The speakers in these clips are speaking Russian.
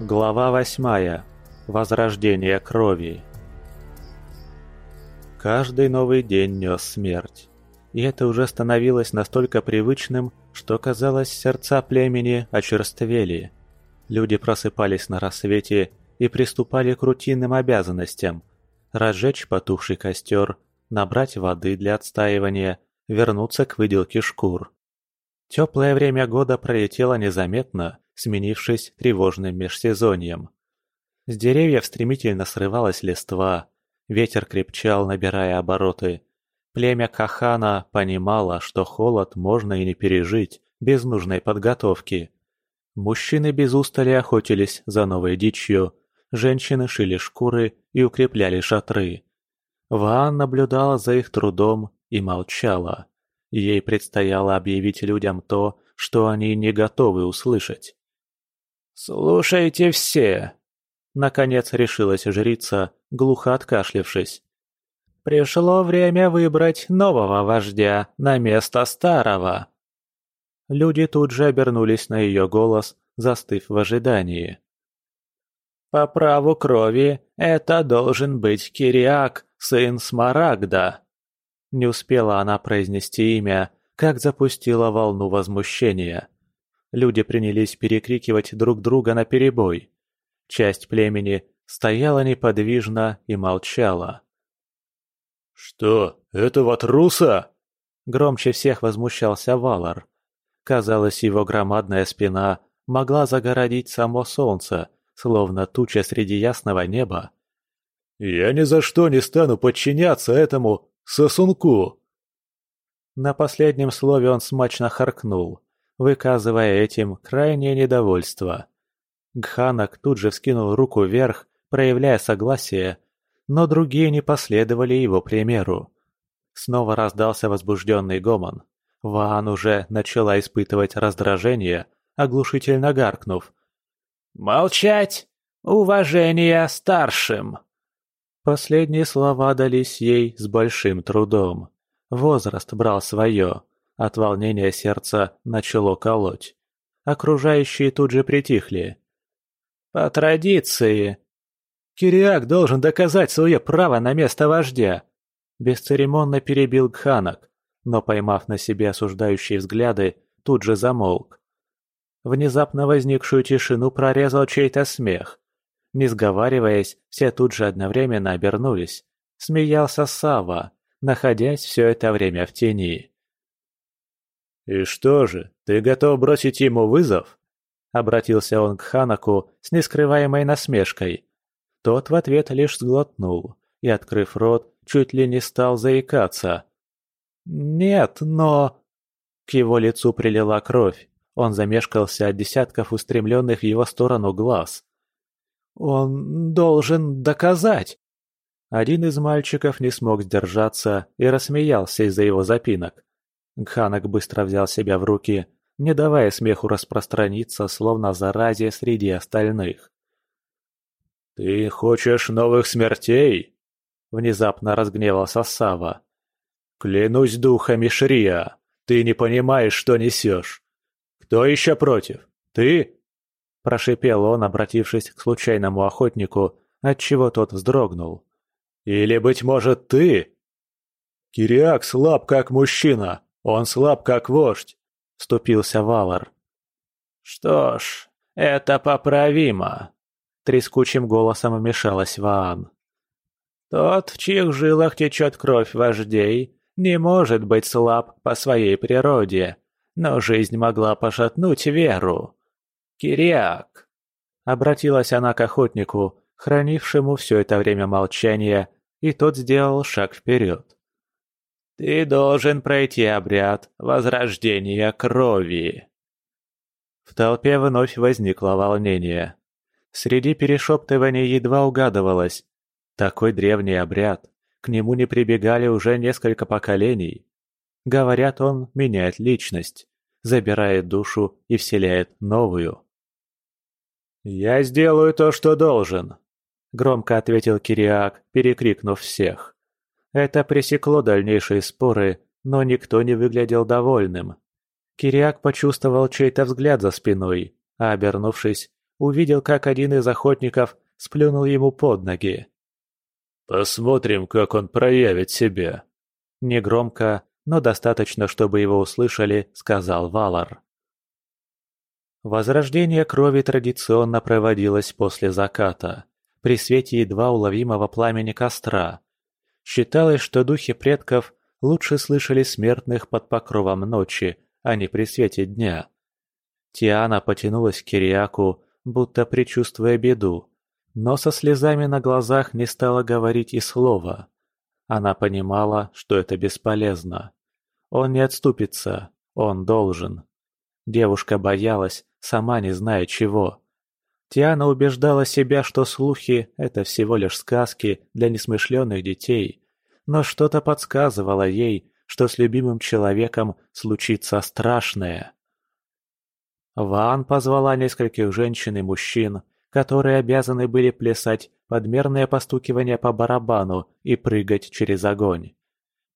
Глава восьмая. Возрождение крови. Каждый новый день нес смерть. И это уже становилось настолько привычным, что, казалось, сердца племени очерствели. Люди просыпались на рассвете и приступали к рутинным обязанностям. Разжечь потухший костер, набрать воды для отстаивания, вернуться к выделке шкур. Теплое время года пролетело незаметно, сменившись тревожным межсезоньем. С деревьев стремительно срывалась листва, ветер крепчал, набирая обороты. Племя Кахана понимало, что холод можно и не пережить без нужной подготовки. Мужчины без устали охотились за новой дичью, женщины шили шкуры и укрепляли шатры. Ваан наблюдала за их трудом и молчала. Ей предстояло объявить людям то, что они не готовы услышать. «Слушайте все!» Наконец решилась жрица, глухо откашлившись. «Пришло время выбрать нового вождя на место старого!» Люди тут же обернулись на ее голос, застыв в ожидании. «По праву крови это должен быть Кириак, сын Смарагда!» Не успела она произнести имя, как запустила волну возмущения. Люди принялись перекрикивать друг друга на перебой. Часть племени стояла неподвижно и молчала. «Что, этого труса?» Громче всех возмущался Валар. Казалось, его громадная спина могла загородить само солнце, словно туча среди ясного неба. «Я ни за что не стану подчиняться этому сосунку!» На последнем слове он смачно харкнул, выказывая этим крайнее недовольство. Гханак тут же вскинул руку вверх, проявляя согласие, но другие не последовали его примеру. Снова раздался возбужденный гомон. Ваан уже начала испытывать раздражение, оглушительно гаркнув. «Молчать! Уважение старшим!» Последние слова дались ей с большим трудом. Возраст брал свое. От волнения сердце начало колоть. Окружающие тут же притихли. «По традиции...» «Кириак должен доказать свое право на место вождя!» Бесцеремонно перебил Гханок, но, поймав на себе осуждающие взгляды, тут же замолк. Внезапно возникшую тишину прорезал чей-то смех. Не сговариваясь, все тут же одновременно обернулись. Смеялся Сава, находясь все это время в тени. «И что же, ты готов бросить ему вызов?» Обратился он к Ханаку с нескрываемой насмешкой. Тот в ответ лишь сглотнул и, открыв рот, чуть ли не стал заикаться. «Нет, но...» К его лицу прилила кровь. Он замешкался от десятков устремленных в его сторону глаз. «Он должен доказать!» Один из мальчиков не смог сдержаться и рассмеялся из-за его запинок. Гханок быстро взял себя в руки, не давая смеху распространиться, словно заразе среди остальных. «Ты хочешь новых смертей?» — внезапно разгневался Сава. «Клянусь духами Шрия, ты не понимаешь, что несешь. Кто еще против? Ты?» Прошипел он, обратившись к случайному охотнику, отчего тот вздрогнул. «Или, быть может, ты?» «Кириак слаб, как мужчина, он слаб, как вождь», — вступился Валар. «Что ж, это поправимо», — трескучим голосом вмешалась Ваан. «Тот, в чьих жилах течет кровь вождей, не может быть слаб по своей природе, но жизнь могла пошатнуть веру. Кириак!» Обратилась она к охотнику, хранившему все это время молчание, и тот сделал шаг вперед. Ты должен пройти обряд возрождения крови. В толпе вновь возникло волнение. Среди перешептываний едва угадывалось. Такой древний обряд. К нему не прибегали уже несколько поколений. Говорят, он меняет личность, забирает душу и вселяет новую. «Я сделаю то, что должен», — громко ответил Кириак, перекрикнув всех. Это пресекло дальнейшие споры, но никто не выглядел довольным. Кириак почувствовал чей-то взгляд за спиной, а, обернувшись, увидел, как один из охотников сплюнул ему под ноги. «Посмотрим, как он проявит себя», — негромко, но достаточно, чтобы его услышали, сказал Валар. Возрождение крови традиционно проводилось после заката, при свете едва уловимого пламени костра. Считалось, что духи предков лучше слышали смертных под покровом ночи, а не при свете дня. Тиана потянулась к Кириаку, будто предчувствуя беду, но со слезами на глазах не стала говорить и слова. Она понимала, что это бесполезно. Он не отступится, он должен. Девушка боялась, сама не зная чего. Тиана убеждала себя, что слухи – это всего лишь сказки для несмышленных детей, но что-то подсказывало ей, что с любимым человеком случится страшное. Ван позвала нескольких женщин и мужчин, которые обязаны были плясать подмерное постукивание по барабану и прыгать через огонь.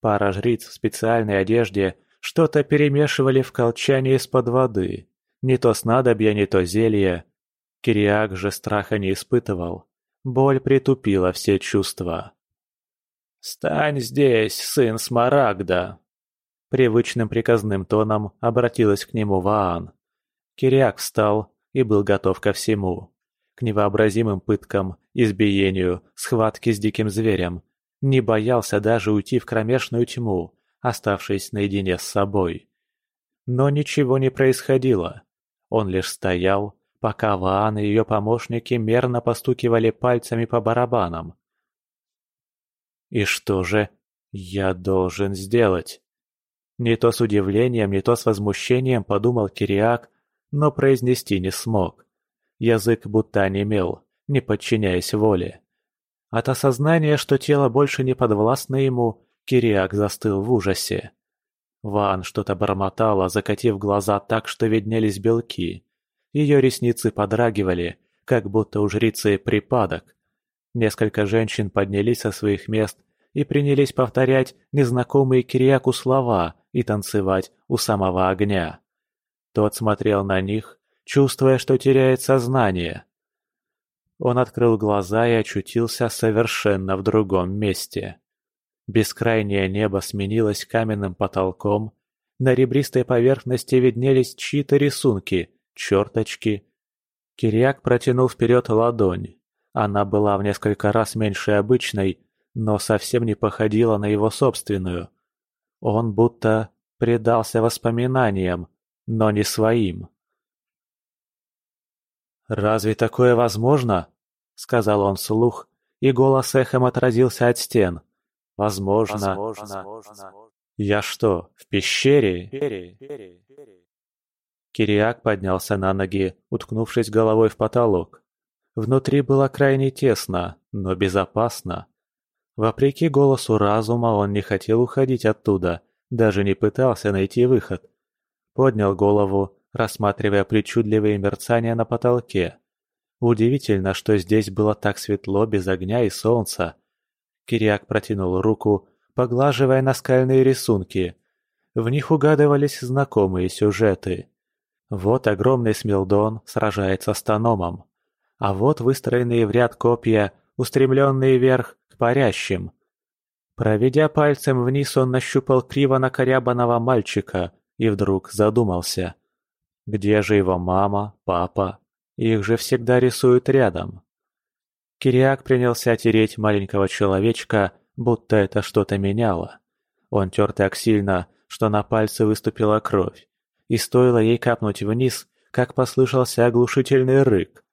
Пара жриц в специальной одежде что-то перемешивали в колчане из-под воды. Не то снадобье, не то зелье. Кириак же страха не испытывал. Боль притупила все чувства. «Стань здесь, сын Смарагда!» Привычным приказным тоном обратилась к нему Ваан. Кириак встал и был готов ко всему. К невообразимым пыткам, избиению, схватке с диким зверем. Не боялся даже уйти в кромешную тьму, оставшись наедине с собой. Но ничего не происходило. Он лишь стоял, пока Ваан и ее помощники мерно постукивали пальцами по барабанам. «И что же я должен сделать?» Не то с удивлением, не то с возмущением подумал Кириак, но произнести не смог. Язык будто онемел, не подчиняясь воле. От осознания, что тело больше не подвластно ему, Кириак застыл в ужасе. Ван что-то бормотала, закатив глаза так, что виднелись белки. Ее ресницы подрагивали, как будто у жрицы припадок. Несколько женщин поднялись со своих мест и принялись повторять незнакомые Кириаку слова и танцевать у самого огня. Тот смотрел на них, чувствуя, что теряет сознание. Он открыл глаза и очутился совершенно в другом месте. Бескрайнее небо сменилось каменным потолком, на ребристой поверхности виднелись чьи-то рисунки, черточки. Кириак протянул вперед ладонь. Она была в несколько раз меньше обычной, но совсем не походила на его собственную. Он будто предался воспоминаниям, но не своим. «Разве такое возможно?» — сказал он вслух, и голос эхом отразился от стен. «Возможно. возможно. Я что, в пещере?» Кириак поднялся на ноги, уткнувшись головой в потолок. Внутри было крайне тесно, но безопасно. Вопреки голосу разума он не хотел уходить оттуда, даже не пытался найти выход. Поднял голову, рассматривая причудливые мерцания на потолке. Удивительно, что здесь было так светло без огня и солнца. Кириак протянул руку, поглаживая наскальные рисунки. В них угадывались знакомые сюжеты. Вот огромный Смилдон сражается с Тономом. А вот выстроенные в ряд копья, устремленные вверх к парящим. Проведя пальцем вниз, он нащупал криво накорябанного мальчика – и вдруг задумался. Где же его мама, папа? Их же всегда рисуют рядом. Кириак принялся тереть маленького человечка, будто это что-то меняло. Он тер так сильно, что на пальце выступила кровь. И стоило ей капнуть вниз, как послышался оглушительный рык.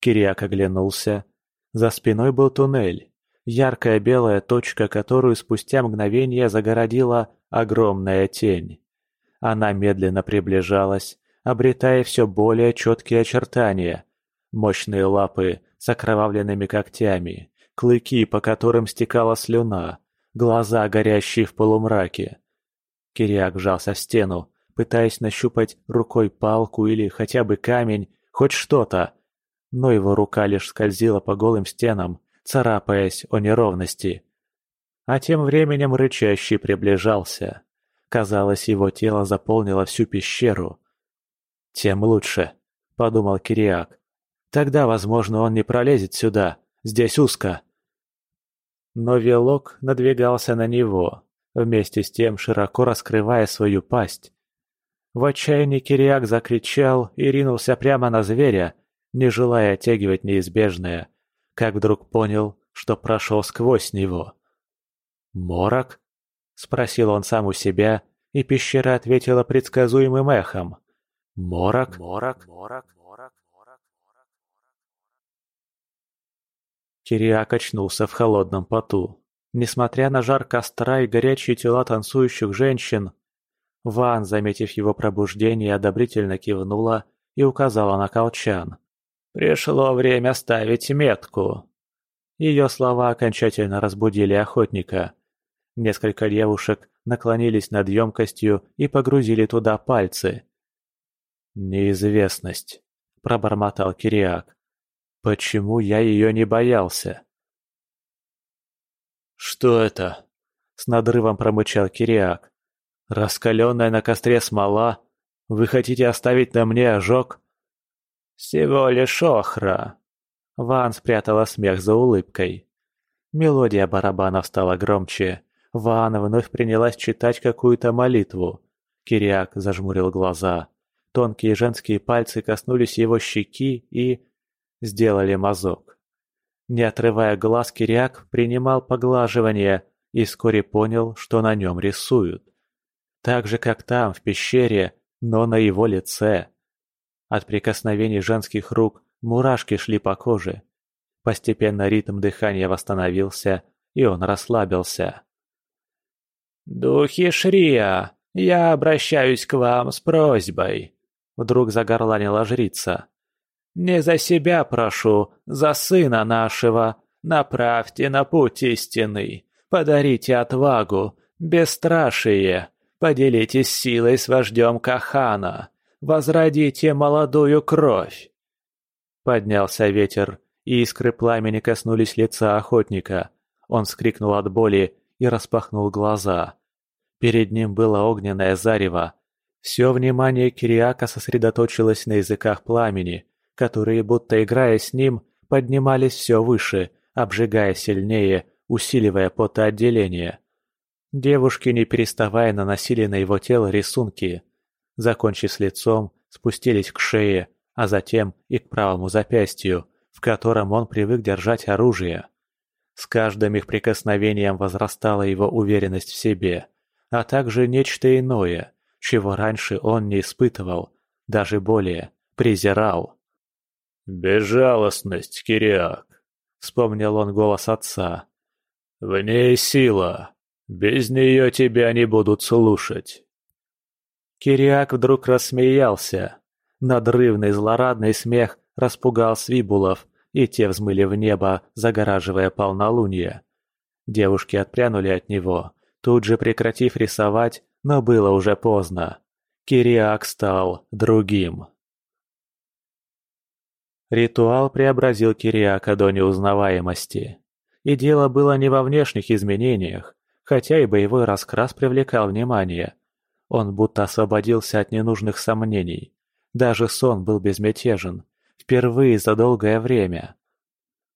Кириак оглянулся. За спиной был туннель. Яркая белая точка, которую спустя мгновение загородила огромная тень. Она медленно приближалась, обретая все более четкие очертания. Мощные лапы с окровавленными когтями, клыки, по которым стекала слюна, глаза, горящие в полумраке. Кириак вжался в стену, пытаясь нащупать рукой палку или хотя бы камень, хоть что-то. Но его рука лишь скользила по голым стенам, царапаясь о неровности. А тем временем рычащий приближался. Казалось, его тело заполнило всю пещеру. «Тем лучше», — подумал Кириак. Тогда, возможно, он не пролезет сюда. Здесь узко. Но Велок надвигался на него, вместе с тем широко раскрывая свою пасть. В отчаянии Кириак закричал и ринулся прямо на зверя, не желая оттягивать неизбежное, как вдруг понял, что прошел сквозь него. «Морок?» — спросил он сам у себя, и пещера ответила предсказуемым эхом. «Морок? Морок? Морок? Морок? Морок? Морок?» Кириак очнулся в холодном поту. Несмотря на жар костра и горячие тела танцующих женщин, Ван, заметив его пробуждение, одобрительно кивнула и указала на колчан. «Пришло время ставить метку». Ее слова окончательно разбудили охотника. Несколько девушек наклонились над емкостью и погрузили туда пальцы. «Неизвестность», — пробормотал Кириак. «Почему я ее не боялся?» «Что это?» — с надрывом промычал Кириак. «Раскаленная на костре смола? Вы хотите оставить на мне ожог?» «Всего лишь охра!» Ван спрятала смех за улыбкой. Мелодия барабанов стала громче. Ван вновь принялась читать какую-то молитву. Кириак зажмурил глаза. Тонкие женские пальцы коснулись его щеки и... сделали мазок. Не отрывая глаз, Кириак принимал поглаживание и вскоре понял, что на нем рисуют. Так же, как там, в пещере, но на его лице. От прикосновений женских рук мурашки шли по коже. Постепенно ритм дыхания восстановился, и он расслабился. «Духи Шрия, я обращаюсь к вам с просьбой», — вдруг загорланила жрица. «Не за себя прошу, за сына нашего. Направьте на путь истинный, подарите отвагу, бесстрашие, поделитесь силой с вождем Кахана, возродите молодую кровь». Поднялся ветер, и искры пламени коснулись лица охотника. Он вскрикнул от боли и распахнул глаза. Перед ним было огненное зарево. Все внимание Кириака сосредоточилось на языках пламени, которые, будто играя с ним, поднимались все выше, обжигая сильнее, усиливая потоотделение. Девушки, не переставая, наносили на его тело рисунки. Закончив с лицом, спустились к шее, а затем и к правому запястью, в котором он привык держать оружие. С каждым их прикосновением возрастала его уверенность в себе, а также нечто иное, чего раньше он не испытывал, даже более презирал. «Безжалостность, Кириак», — вспомнил он голос отца. «В ней сила. Без нее тебя не будут слушать». Кириак вдруг рассмеялся. Надрывный злорадный смех распугал свибулов, и те взмыли в небо, загораживая полнолуние. Девушки отпрянули от него, тут же прекратив рисовать, но было уже поздно. Кириак стал другим. Ритуал преобразил Кириака до неузнаваемости. И дело было не во внешних изменениях, хотя и боевой раскрас привлекал внимание. Он будто освободился от ненужных сомнений. Даже сон был безмятежен, Впервые за долгое время.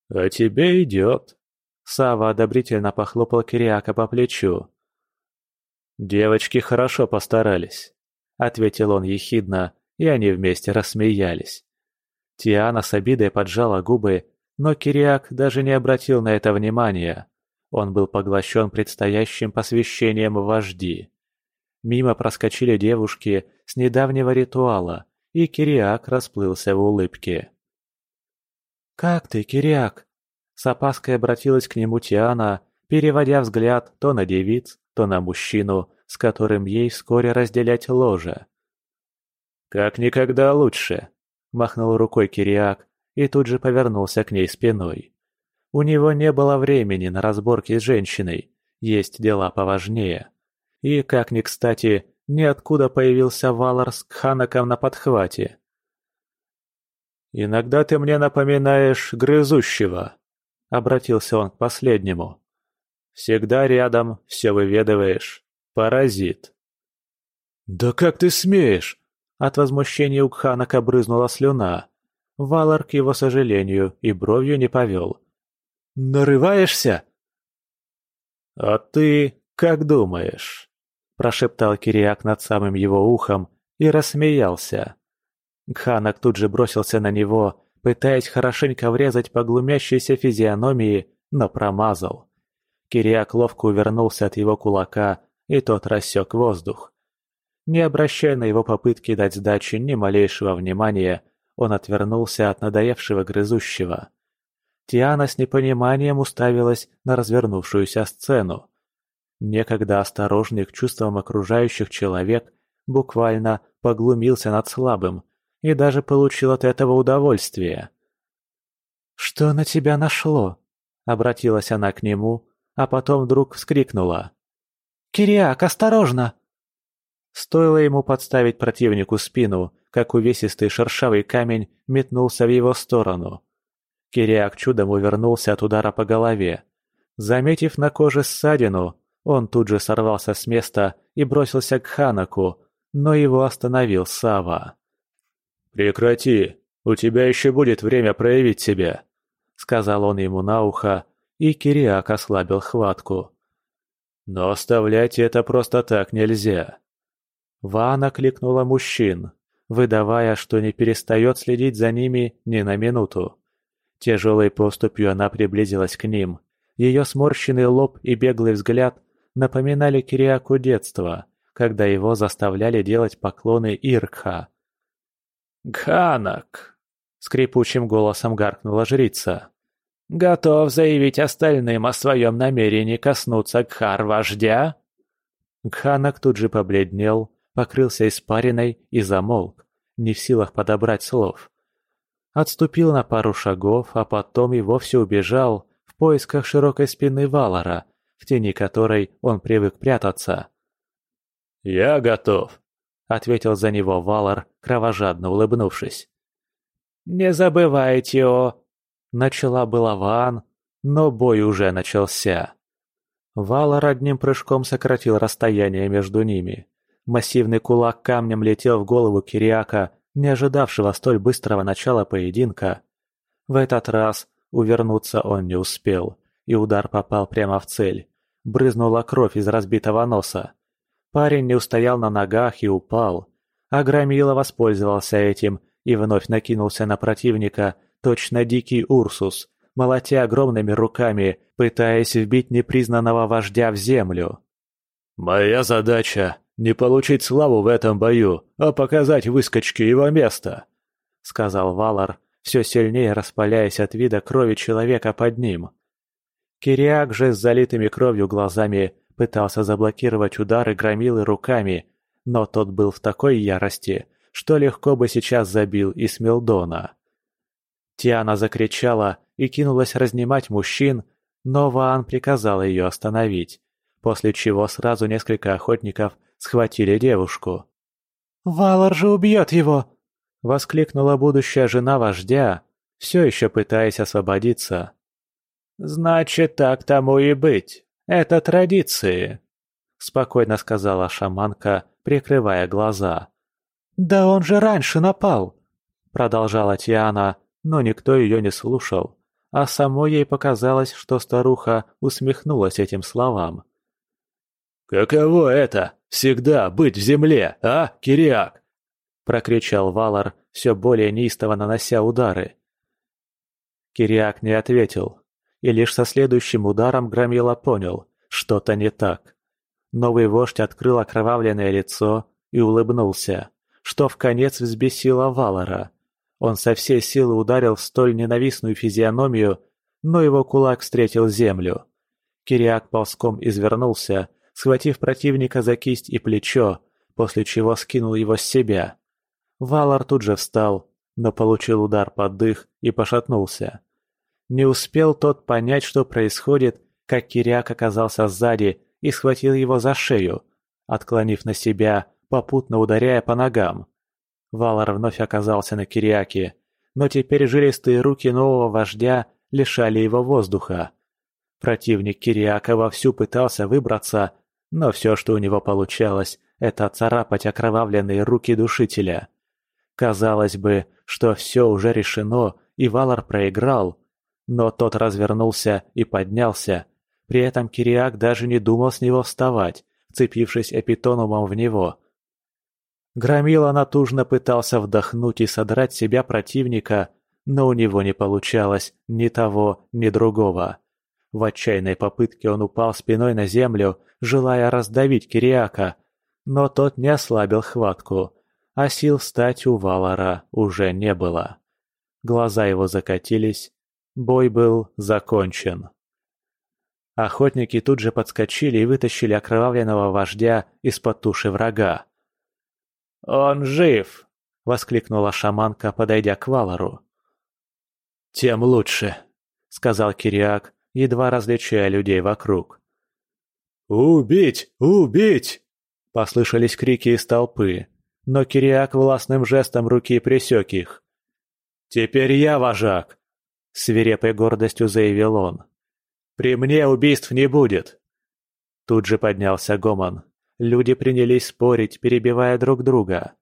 «А тебе идет!» Сава одобрительно похлопал Кириака по плечу. «Девочки хорошо постарались», — ответил он ехидно, и они вместе рассмеялись. Тиана с обидой поджала губы, но Кириак даже не обратил на это внимания. Он был поглощен предстоящим посвящением вожди. Мимо проскочили девушки с недавнего ритуала, и Кириак расплылся в улыбке. «Как ты, Кириак?» С опаской обратилась к нему Тиана, переводя взгляд то на девиц, то на мужчину, с которым ей вскоре разделять ложе. «Как никогда лучше», — махнул рукой Кириак и тут же повернулся к ней спиной. У него не было времени на разборки с женщиной, есть дела поважнее. И, как ни кстати, ниоткуда появился Валар с Кханаком на подхвате. «Иногда ты мне напоминаешь грызущего», — обратился он к последнему. «Всегда рядом, все выведываешь. Паразит». «Да как ты смеешь?» От возмущения у Кханака брызнула слюна. Валар, к его сожалению, и бровью не повел. «Нарываешься?» «А ты как думаешь?» – прошептал Кириак над самым его ухом и рассмеялся. Гханак тут же бросился на него, пытаясь хорошенько врезать по глумящейся физиономии, но промазал. Кириак ловко увернулся от его кулака, и тот рассек воздух. Не обращая на его попытки дать сдачи ни малейшего внимания, он отвернулся от надоевшего грызущего. Тиана с непониманием уставилась на развернувшуюся сцену. Некогда осторожный к чувствам окружающих человек буквально поглумился над слабым и даже получил от этого удовольствие. «Что на тебя нашло?» — обратилась она к нему, а потом вдруг вскрикнула. «Кириак, осторожно!» Стоило ему подставить противнику спину, как увесистый шершавый камень метнулся в его сторону. Кириак чудом увернулся от удара по голове. Заметив на коже ссадину, он тут же сорвался с места и бросился к Ханаку, но его остановил Сава. «Прекрати, у тебя еще будет время проявить себя», — сказал он ему на ухо, и Кириак ослабил хватку. «Но оставлять это просто так нельзя». Вана кликнула мужчин, выдавая, что не перестает следить за ними ни на минуту. Тяжелой поступью она приблизилась к ним. Ее сморщенный лоб и беглый взгляд напоминали Кириаку детство, когда его заставляли делать поклоны Иркха. «Гханак!» — скрипучим голосом гаркнула жрица. «Готов заявить остальным о своем намерении коснуться Гхар-вождя?» Гханак тут же побледнел, покрылся испариной и замолк, не в силах подобрать слов. Отступил на пару шагов, а потом и вовсе убежал в поисках широкой спины Валара, в тени которой он привык прятаться. «Я готов», — ответил за него Валар, кровожадно улыбнувшись. «Не забывайте о...» Начала была Ван, но бой уже начался. Валар одним прыжком сократил расстояние между ними. Массивный кулак камнем летел в голову Кириака, не ожидавшего столь быстрого начала поединка. В этот раз увернуться он не успел, и удар попал прямо в цель. Брызнула кровь из разбитого носа. Парень не устоял на ногах и упал. А Громила воспользовался этим и вновь накинулся на противника, точно дикий Урсус, молотя огромными руками, пытаясь вбить непризнанного вождя в землю. «Моя задача не получить славу в этом бою, а показать выскочке его место», — сказал Валар, все сильнее распаляясь от вида крови человека под ним. Кириак же с залитыми кровью глазами пытался заблокировать удары громилы руками, но тот был в такой ярости, что легко бы сейчас забил и Смелдона. Тиана закричала и кинулась разнимать мужчин, но Ваан приказал ее остановить, после чего сразу несколько охотников схватили девушку. «Валар же убьет его!» — воскликнула будущая жена вождя, все еще пытаясь освободиться. «Значит, так тому и быть. Это традиции», — спокойно сказала шаманка, прикрывая глаза. «Да он же раньше напал!» — продолжала Тиана, но никто ее не слушал, а самой ей показалось, что старуха усмехнулась этим словам. «Каково это? Всегда быть в земле, а, Кириак?» — прокричал Валар, все более неистово нанося удары. Кириак не ответил, и лишь со следующим ударом Громила понял, что-то не так. Новый вождь открыл окровавленное лицо и улыбнулся, что в конец взбесило Валара. Он со всей силы ударил в столь ненавистную физиономию, но его кулак встретил землю. Кириак ползком извернулся схватив противника за кисть и плечо, после чего скинул его с себя. Валар тут же встал, но получил удар под дых и пошатнулся. Не успел тот понять, что происходит, как Киряк оказался сзади и схватил его за шею, отклонив на себя, попутно ударяя по ногам. Валар вновь оказался на Кириаке, но теперь жилистые руки нового вождя лишали его воздуха. Противник Кириака вовсю пытался выбраться, но все, что у него получалось, это царапать окровавленные руки душителя. Казалось бы, что все уже решено, и Валар проиграл. Но тот развернулся и поднялся. При этом Кириак даже не думал с него вставать, вцепившись эпитонумом в него. Громила натужно пытался вдохнуть и содрать себя противника, но у него не получалось ни того, ни другого. В отчаянной попытке он упал спиной на землю, желая раздавить Кириака, но тот не ослабил хватку, а сил встать у Валара уже не было. Глаза его закатились, бой был закончен. Охотники тут же подскочили и вытащили окровавленного вождя из-под туши врага. «Он жив!» — воскликнула шаманка, подойдя к Валару. «Тем лучше», — сказал Кириак, едва различая людей вокруг. «Убить! Убить!» — послышались крики из толпы, но Кириак властным жестом руки пресек их. «Теперь я вожак!» — свирепой гордостью заявил он. «При мне убийств не будет!» Тут же поднялся гомон. Люди принялись спорить, перебивая друг друга.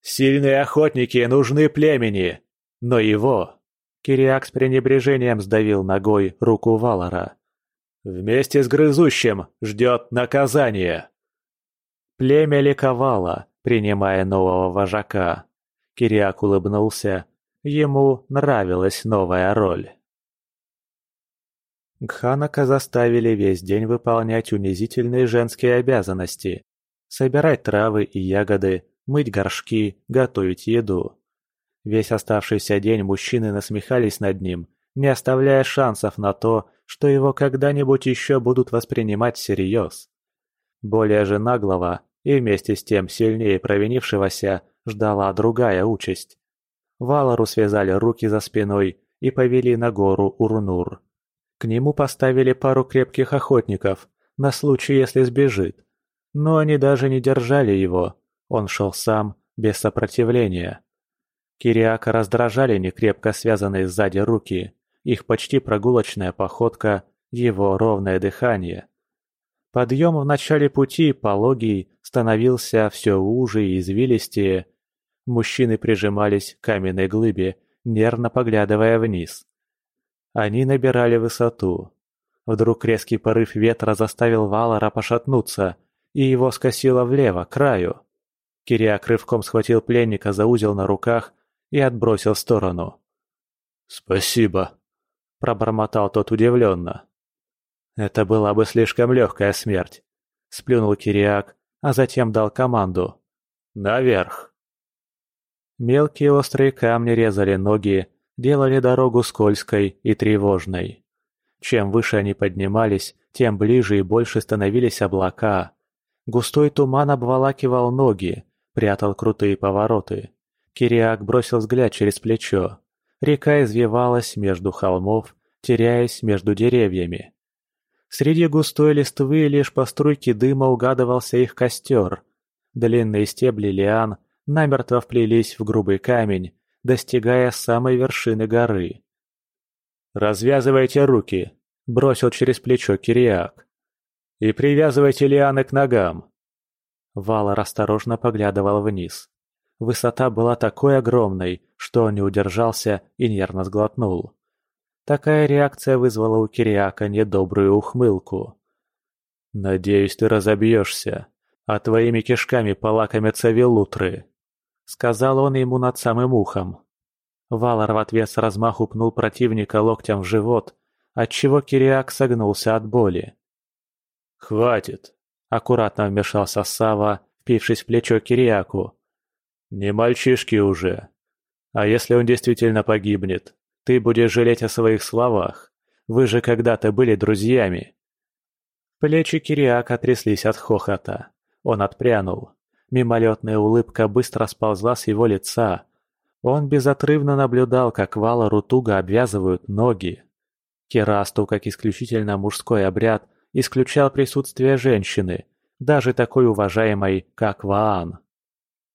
«Сильные охотники нужны племени, но его...» Кириак с пренебрежением сдавил ногой руку Валара. «Вместе с грызущим ждет наказание!» Племя ликовало, принимая нового вожака. Кириак улыбнулся. Ему нравилась новая роль. Гханака заставили весь день выполнять унизительные женские обязанности. Собирать травы и ягоды, мыть горшки, готовить еду. Весь оставшийся день мужчины насмехались над ним, не оставляя шансов на то, что его когда-нибудь еще будут воспринимать всерьез. Более же наглого и вместе с тем сильнее провинившегося ждала другая участь. Валару связали руки за спиной и повели на гору Урнур. К нему поставили пару крепких охотников, на случай, если сбежит. Но они даже не держали его, он шел сам, без сопротивления. Кириака раздражали некрепко связанные сзади руки, их почти прогулочная походка, его ровное дыхание. Подъем в начале пути, пологий, становился все уже и извилистее. Мужчины прижимались к каменной глыбе, нервно поглядывая вниз. Они набирали высоту. Вдруг резкий порыв ветра заставил Валара пошатнуться, и его скосило влево, к краю. Кириак рывком схватил пленника за узел на руках и отбросил в сторону. «Спасибо», — пробормотал тот удивленно. Это была бы слишком легкая смерть. Сплюнул Кириак, а затем дал команду. «Наверх!» Мелкие острые камни резали ноги, делали дорогу скользкой и тревожной. Чем выше они поднимались, тем ближе и больше становились облака. Густой туман обволакивал ноги, прятал крутые повороты. Кириак бросил взгляд через плечо. Река извивалась между холмов, теряясь между деревьями. Среди густой листвы лишь по струйке дыма угадывался их костер. Длинные стебли лиан намертво вплелись в грубый камень, достигая самой вершины горы. «Развязывайте руки», — бросил через плечо Кириак. «И привязывайте лианы к ногам». Валар осторожно поглядывал вниз. Высота была такой огромной, что он не удержался и нервно сглотнул. Такая реакция вызвала у Кириака недобрую ухмылку. «Надеюсь, ты разобьешься, а твоими кишками полакомятся велутры», — сказал он ему над самым ухом. Валар в ответ с размаху пнул противника локтем в живот, отчего Кириак согнулся от боли. «Хватит!» — аккуратно вмешался Сава, впившись в плечо Кириаку. «Не мальчишки уже. А если он действительно погибнет, ты будешь жалеть о своих словах. Вы же когда-то были друзьями». Плечи Кириака тряслись от хохота. Он отпрянул. Мимолетная улыбка быстро сползла с его лица. Он безотрывно наблюдал, как Валару туго обвязывают ноги. Керасту, как исключительно мужской обряд, исключал присутствие женщины, даже такой уважаемой, как Ваан.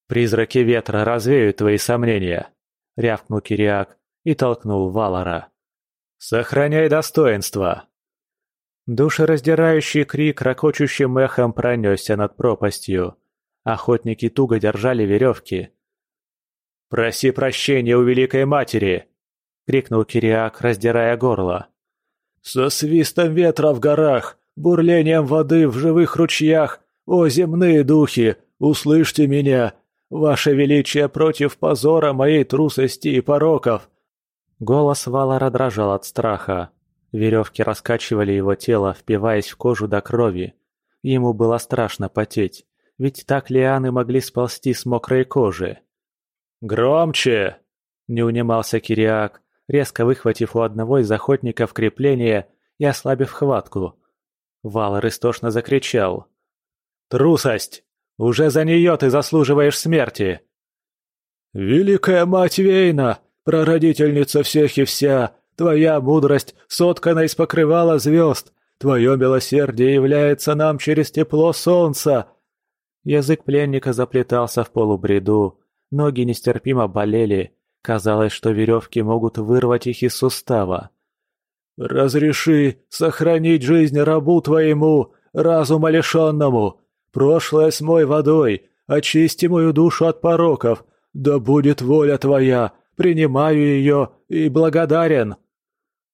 «Призраки ветра развеют твои сомнения», — рявкнул Кириак, и толкнул Валара. «Сохраняй достоинство!» Душераздирающий крик ракочущим эхом пронесся над пропастью. Охотники туго держали веревки. «Проси прощения у Великой Матери!» — крикнул Кириак, раздирая горло. «Со свистом ветра в горах, бурлением воды в живых ручьях, о земные духи, услышьте меня! Ваше Величие против позора моей трусости и пороков!» Голос Валара дрожал от страха. Веревки раскачивали его тело, впиваясь в кожу до крови. Ему было страшно потеть, ведь так лианы могли сползти с мокрой кожи. «Громче!» – не унимался Кириак, резко выхватив у одного из охотников крепление и ослабив хватку. Валар истошно закричал. «Трусость! Уже за нее ты заслуживаешь смерти!» «Великая мать Вейна, прародительница всех и вся, твоя мудрость соткана из покрывала звезд, твое милосердие является нам через тепло солнца!» Язык пленника заплетался в полубреду, ноги нестерпимо болели, казалось, что веревки могут вырвать их из сустава. «Разреши сохранить жизнь рабу твоему, разума лишенному, прошлое смой водой, очисти мою душу от пороков, да будет воля твоя, принимаю ее и благодарен».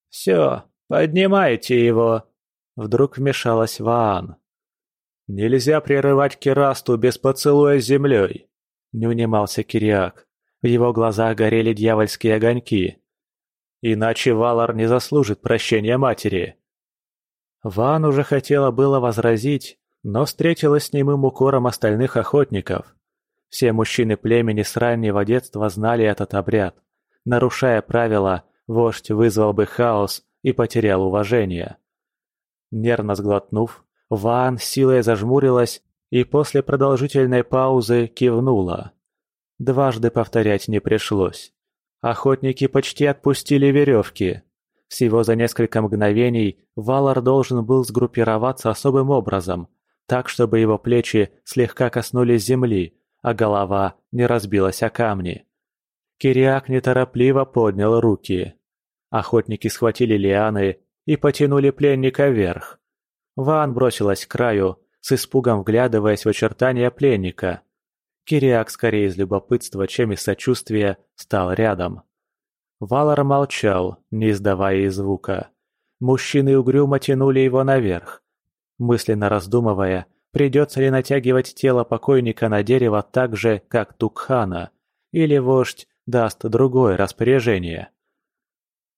«Все, поднимайте его», — вдруг вмешалась Ваан. «Нельзя прерывать Керасту без поцелуя с землей», — не унимался Кириак. В его глазах горели дьявольские огоньки. «Иначе Валар не заслужит прощения матери». Ван уже хотела было возразить, но встретилась с немым укором остальных охотников. Все мужчины племени с раннего детства знали этот обряд. Нарушая правила, вождь вызвал бы хаос и потерял уважение. Нервно сглотнув, Ван силой зажмурилась и после продолжительной паузы кивнула. Дважды повторять не пришлось. Охотники почти отпустили веревки. Всего за несколько мгновений Валар должен был сгруппироваться особым образом, так, чтобы его плечи слегка коснулись земли, а голова не разбилась о камни. Кириак неторопливо поднял руки. Охотники схватили лианы и потянули пленника вверх. Ван бросилась к краю, с испугом вглядываясь в очертания пленника. Кириак скорее из любопытства, чем из сочувствия, стал рядом. Валар молчал, не издавая и звука. Мужчины угрюмо тянули его наверх. Мысленно раздумывая, придется ли натягивать тело покойника на дерево так же, как Тукхана, или вождь даст другое распоряжение.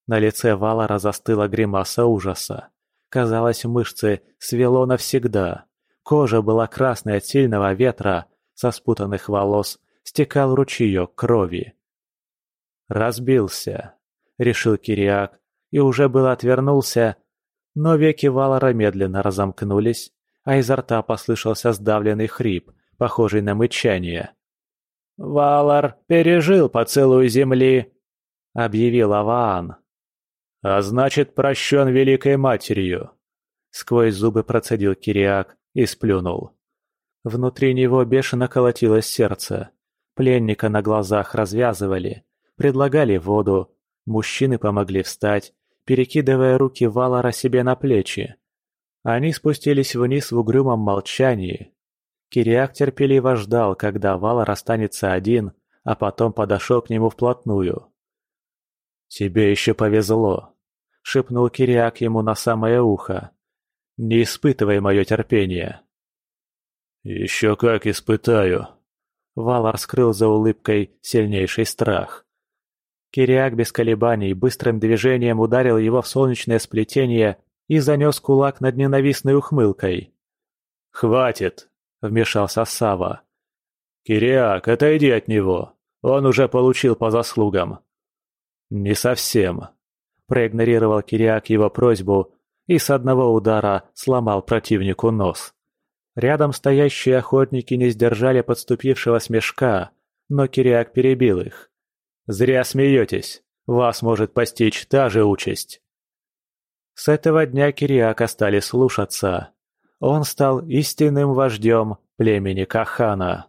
На лице Валара застыла гримаса ужаса. Казалось, мышцы свело навсегда. Кожа была красной от сильного ветра, со спутанных волос стекал ручеек крови. «Разбился», — решил Кириак, и уже было отвернулся, но веки Валара медленно разомкнулись, а изо рта послышался сдавленный хрип, похожий на мычание. «Валар пережил поцелуй земли», — объявил Аваан. «А значит, прощен Великой Матерью», — сквозь зубы процедил Кириак и сплюнул. Внутри него бешено колотилось сердце. Пленника на глазах развязывали, предлагали воду. Мужчины помогли встать, перекидывая руки Валара себе на плечи. Они спустились вниз в угрюмом молчании. Кириак терпеливо ждал, когда Валар останется один, а потом подошел к нему вплотную. «Тебе еще повезло», — шепнул Кириак ему на самое ухо. «Не испытывай мое терпение». «Еще как испытаю!» Валар скрыл за улыбкой сильнейший страх. Кириак без колебаний быстрым движением ударил его в солнечное сплетение и занес кулак над ненавистной ухмылкой. «Хватит!» — вмешался Сава. «Кириак, отойди от него. Он уже получил по заслугам». «Не совсем», — проигнорировал Кириак его просьбу и с одного удара сломал противнику нос. Рядом стоящие охотники не сдержали подступившего смешка, но Кириак перебил их. «Зря смеетесь. Вас может постичь та же участь». С этого дня Кириака стали слушаться. Он стал истинным вождем племени Кахана.